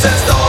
since the